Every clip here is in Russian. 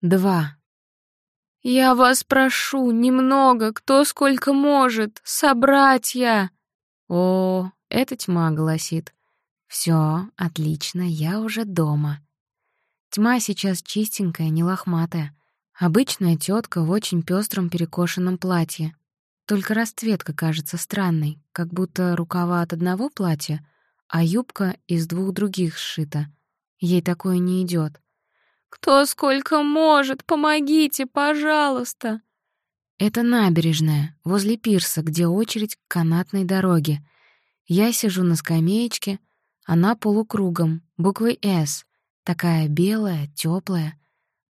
Два. «Я вас прошу, немного, кто сколько может, собратья!» О, это тьма голосит. Все, отлично, я уже дома. Тьма сейчас чистенькая, не лохматая. Обычная тетка в очень пестром перекошенном платье. Только расцветка кажется странной, как будто рукава от одного платья, а юбка из двух других сшита. Ей такое не идет. «Кто сколько может, помогите, пожалуйста!» Это набережная, возле пирса, где очередь к канатной дороге. Я сижу на скамеечке, она полукругом, буквой «С», такая белая, теплая.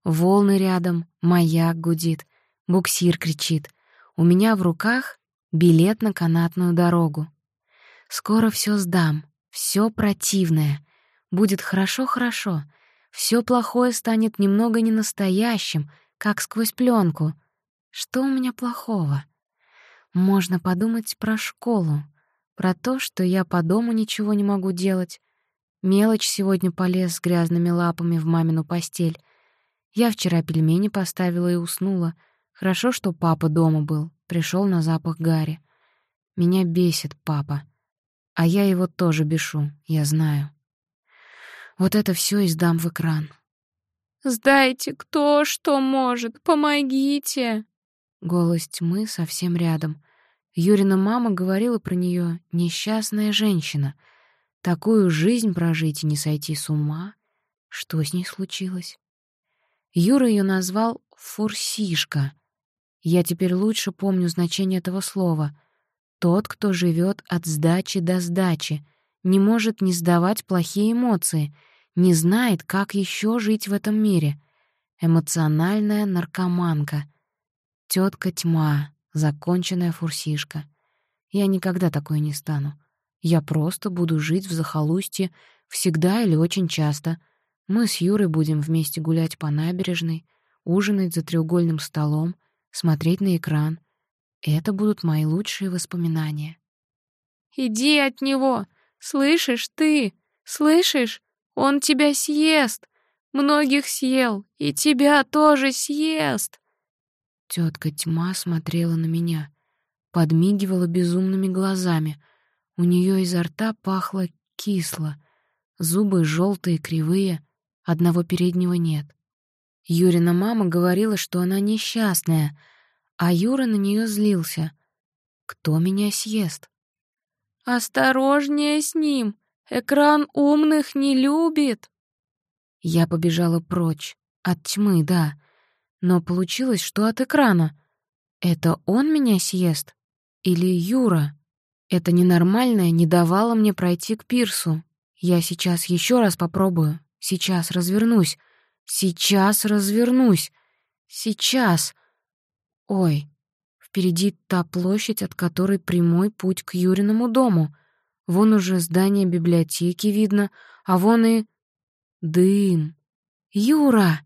Волны рядом, маяк гудит, буксир кричит. У меня в руках билет на канатную дорогу. Скоро все сдам, все противное. Будет хорошо-хорошо — все плохое станет немного ненастоящим, как сквозь пленку. Что у меня плохого? Можно подумать про школу, про то, что я по дому ничего не могу делать. Мелочь сегодня полез с грязными лапами в мамину постель. Я вчера пельмени поставила и уснула. Хорошо, что папа дома был, пришел на запах Гарри. Меня бесит папа. А я его тоже бешу, я знаю. Вот это все и сдам в экран. «Сдайте, кто что может, помогите!» Голос тьмы совсем рядом. Юрина мама говорила про нее «несчастная женщина». Такую жизнь прожить и не сойти с ума. Что с ней случилось? Юра ее назвал «фурсишка». Я теперь лучше помню значение этого слова. Тот, кто живет от сдачи до сдачи, не может не сдавать плохие эмоции — не знает, как еще жить в этом мире. Эмоциональная наркоманка. Тетка тьма, законченная фурсишка. Я никогда такой не стану. Я просто буду жить в захолустье всегда или очень часто. Мы с Юрой будем вместе гулять по набережной, ужинать за треугольным столом, смотреть на экран. Это будут мои лучшие воспоминания. «Иди от него! Слышишь ты? Слышишь? Он тебя съест, многих съел, и тебя тоже съест. Тетка тьма смотрела на меня, подмигивала безумными глазами. У нее изо рта пахло кисло, зубы желтые, кривые, одного переднего нет. Юрина мама говорила, что она несчастная, а Юра на нее злился. Кто меня съест? «Осторожнее с ним!» Экран умных не любит. Я побежала прочь. От тьмы, да. Но получилось, что от экрана. Это он меня съест? Или Юра? Это ненормальное не давало мне пройти к пирсу. Я сейчас еще раз попробую. Сейчас развернусь. Сейчас развернусь. Сейчас. Ой, впереди та площадь, от которой прямой путь к Юриному дому — Вон уже здание библиотеки видно, а вон и... Дым. «Юра!»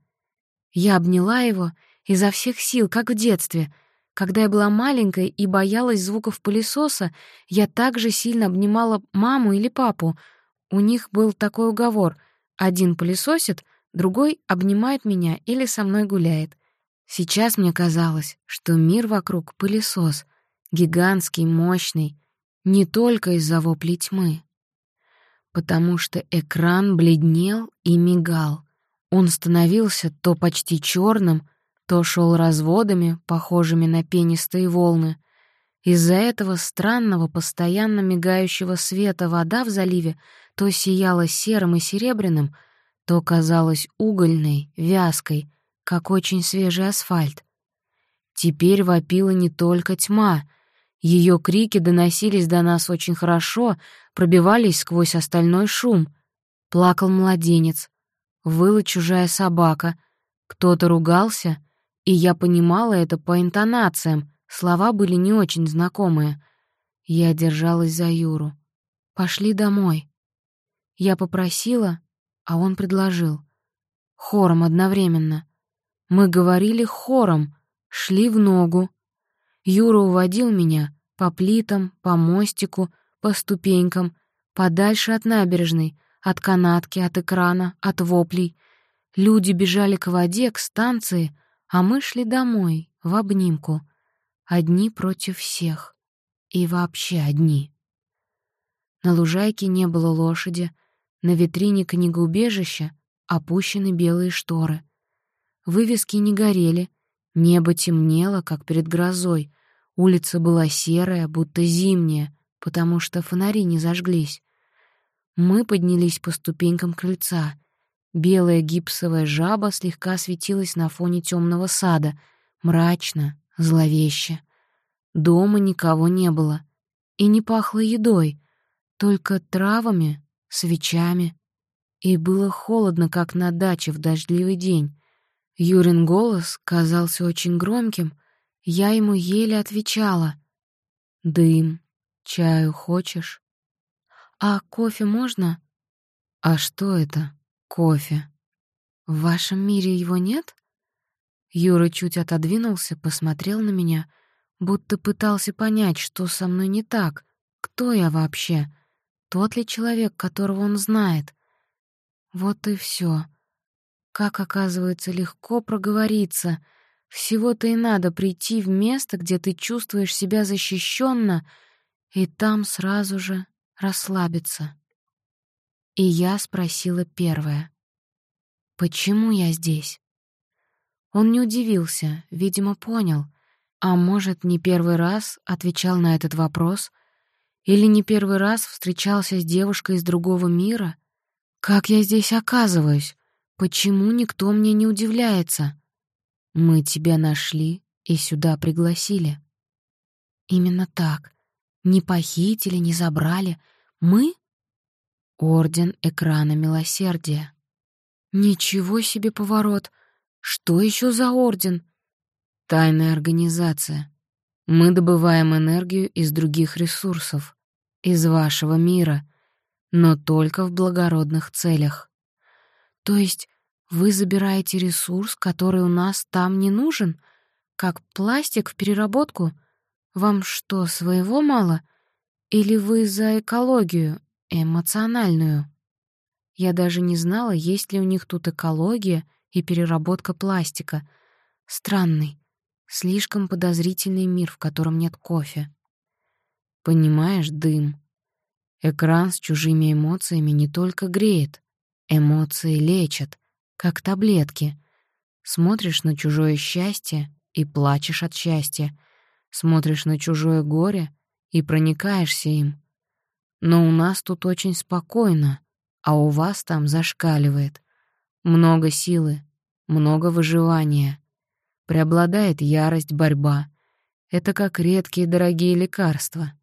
Я обняла его изо всех сил, как в детстве. Когда я была маленькой и боялась звуков пылесоса, я также сильно обнимала маму или папу. У них был такой уговор. Один пылесосит, другой обнимает меня или со мной гуляет. Сейчас мне казалось, что мир вокруг — пылесос. Гигантский, мощный, не только из-за воплей тьмы. Потому что экран бледнел и мигал. Он становился то почти черным, то шел разводами, похожими на пенистые волны. Из-за этого странного, постоянно мигающего света вода в заливе то сияла серым и серебряным, то казалась угольной, вязкой, как очень свежий асфальт. Теперь вопила не только тьма — ее крики доносились до нас очень хорошо, пробивались сквозь остальной шум. Плакал младенец, выла чужая собака, кто-то ругался, и я понимала это по интонациям, слова были не очень знакомые. Я держалась за Юру. «Пошли домой». Я попросила, а он предложил. Хором одновременно. Мы говорили хором, шли в ногу, Юра уводил меня по плитам, по мостику, по ступенькам, подальше от набережной, от канатки, от экрана, от воплей. Люди бежали к воде, к станции, а мы шли домой, в обнимку. Одни против всех. И вообще одни. На лужайке не было лошади, на витрине книгоубежища опущены белые шторы. Вывески не горели, небо темнело, как перед грозой, улица была серая, будто зимняя, потому что фонари не зажглись. Мы поднялись по ступенькам крыльца. Белая гипсовая жаба слегка светилась на фоне темного сада, мрачно, зловеще. Дома никого не было. И не пахло едой, только травами, свечами. И было холодно, как на даче в дождливый день. Юрин голос казался очень громким, я ему еле отвечала. «Дым, чаю хочешь?» «А кофе можно?» «А что это? Кофе?» «В вашем мире его нет?» Юра чуть отодвинулся, посмотрел на меня, будто пытался понять, что со мной не так, кто я вообще, тот ли человек, которого он знает. Вот и все. Как, оказывается, легко проговориться. Всего-то и надо прийти в место, где ты чувствуешь себя защищенно, и там сразу же расслабиться. И я спросила первое. «Почему я здесь?» Он не удивился, видимо, понял. А может, не первый раз отвечал на этот вопрос, или не первый раз встречался с девушкой из другого мира? Как я здесь оказываюсь? Почему никто мне не удивляется? Мы тебя нашли и сюда пригласили. Именно так. Не похитили, не забрали. Мы — Орден Экрана Милосердия. Ничего себе поворот! Что еще за орден? Тайная организация. Мы добываем энергию из других ресурсов, из вашего мира, но только в благородных целях. То есть вы забираете ресурс, который у нас там не нужен, как пластик в переработку — вам что, своего мало? Или вы за экологию, эмоциональную? Я даже не знала, есть ли у них тут экология и переработка пластика. Странный, слишком подозрительный мир, в котором нет кофе. Понимаешь, дым. Экран с чужими эмоциями не только греет, эмоции лечат, как таблетки. Смотришь на чужое счастье и плачешь от счастья — смотришь на чужое горе и проникаешься им. Но у нас тут очень спокойно, а у вас там зашкаливает. Много силы, много выживания. Преобладает ярость, борьба. Это как редкие дорогие лекарства.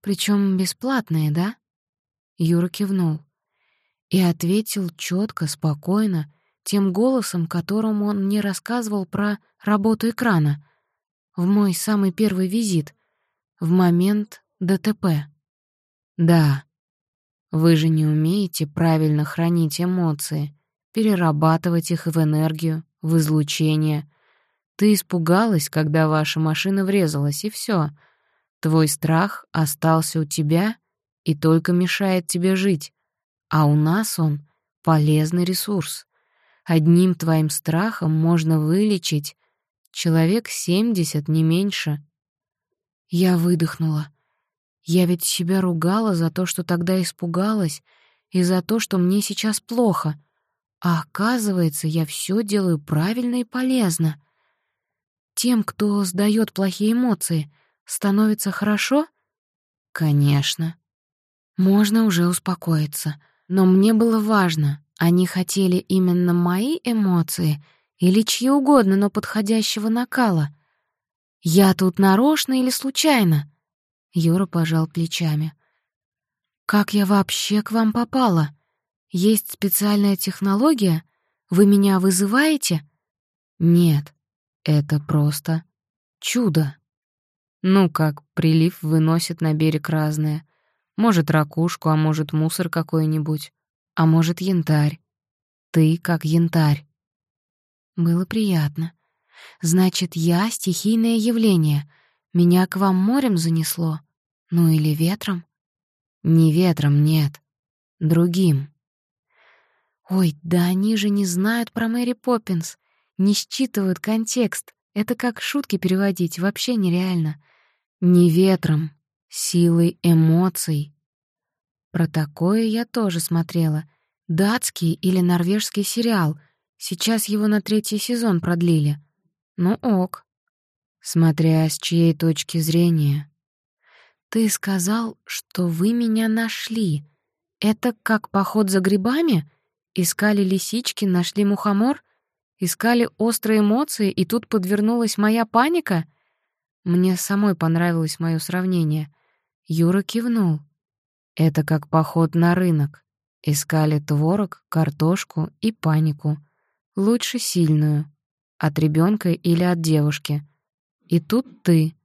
Причем бесплатные, да? Юра кивнул. И ответил четко, спокойно, тем голосом, которым он мне рассказывал про работу экрана — в мой самый первый визит, в момент ДТП. Да, вы же не умеете правильно хранить эмоции, перерабатывать их в энергию, в излучение. Ты испугалась, когда ваша машина врезалась, и все. Твой страх остался у тебя и только мешает тебе жить. А у нас он — полезный ресурс. Одним твоим страхом можно вылечить Человек семьдесят, не меньше. Я выдохнула. Я ведь себя ругала за то, что тогда испугалась, и за то, что мне сейчас плохо. А оказывается, я все делаю правильно и полезно. Тем, кто сдает плохие эмоции, становится хорошо? Конечно. Можно уже успокоиться. Но мне было важно, они хотели именно мои эмоции — или чьи угодно, но подходящего накала. Я тут нарочно или случайно? Юра пожал плечами. Как я вообще к вам попала? Есть специальная технология? Вы меня вызываете? Нет, это просто чудо. Ну как, прилив выносит на берег разное. Может, ракушку, а может, мусор какой-нибудь. А может, янтарь. Ты как янтарь. Было приятно. Значит, я — стихийное явление. Меня к вам морем занесло? Ну или ветром? Не ветром, нет. Другим. Ой, да они же не знают про Мэри Поппинс, не считывают контекст. Это как шутки переводить, вообще нереально. Не ветром, силой эмоций. Про такое я тоже смотрела. Датский или норвежский сериал. Сейчас его на третий сезон продлили. Ну ок. Смотря с чьей точки зрения. Ты сказал, что вы меня нашли. Это как поход за грибами? Искали лисички, нашли мухомор? Искали острые эмоции, и тут подвернулась моя паника? Мне самой понравилось моё сравнение. Юра кивнул. Это как поход на рынок. Искали творог, картошку и панику. Лучше сильную. От ребенка или от девушки. И тут ты.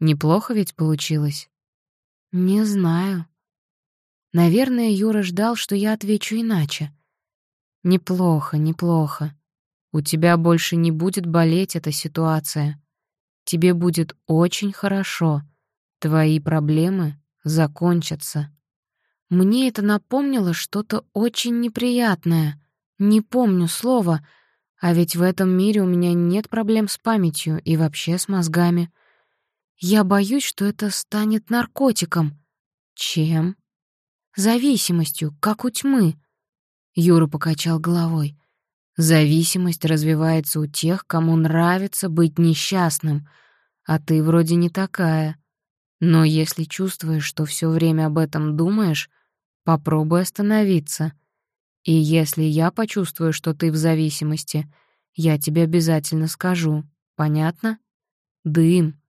Неплохо ведь получилось? Не знаю. Наверное, Юра ждал, что я отвечу иначе. Неплохо, неплохо. У тебя больше не будет болеть эта ситуация. Тебе будет очень хорошо. Твои проблемы закончатся. Мне это напомнило что-то очень неприятное. Не помню слова, а ведь в этом мире у меня нет проблем с памятью и вообще с мозгами. Я боюсь, что это станет наркотиком. Чем? Зависимостью, как у тьмы. Юра покачал головой. Зависимость развивается у тех, кому нравится быть несчастным, а ты вроде не такая. Но если чувствуешь, что все время об этом думаешь, попробуй остановиться. И если я почувствую, что ты в зависимости, я тебе обязательно скажу. Понятно? Дым.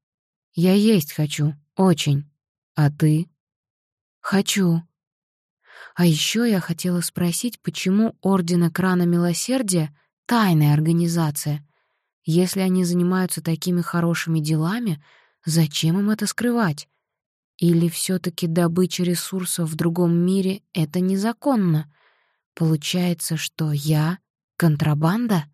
Я есть хочу, очень. А ты? Хочу. А еще я хотела спросить, почему Орден Экрана Милосердия — тайная организация? Если они занимаются такими хорошими делами, зачем им это скрывать? Или все таки добыча ресурсов в другом мире — это незаконно? Получается, что я — контрабанда?